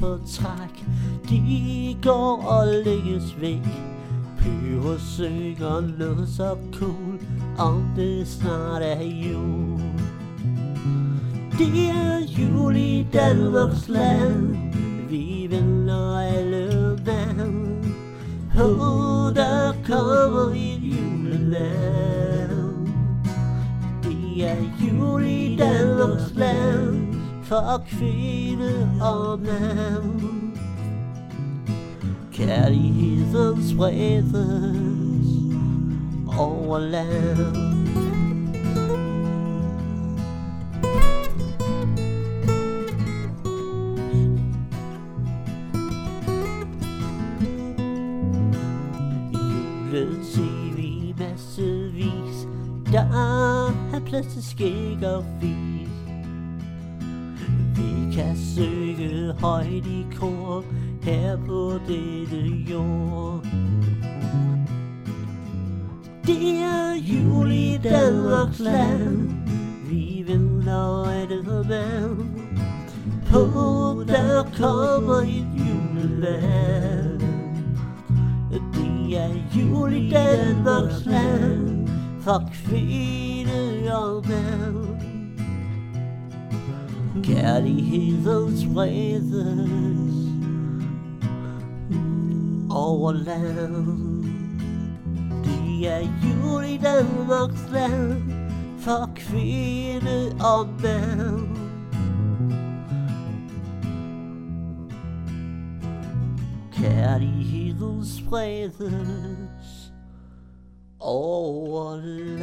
på træk De går og lægges væk. Pyro synger noget så cool Om det snart er jul. Det er jul i Danmarks land. Vi vender alle vand. På der kommer et juleland. Det er jul i Danmarks land. For kvinde og mand Kærligheden spredes over land Juletv massevis Der er plads til skæg og fis Vi kan højt i kor Her på dette jord. Det er jul i Danmarks land Vi venter et mand På der kommer et juleland det er jul i Danmarks land For kvinde og mand. carry those waiters all alone. Diye juriden land för kvinnor och män. Kärleken sprides all alone.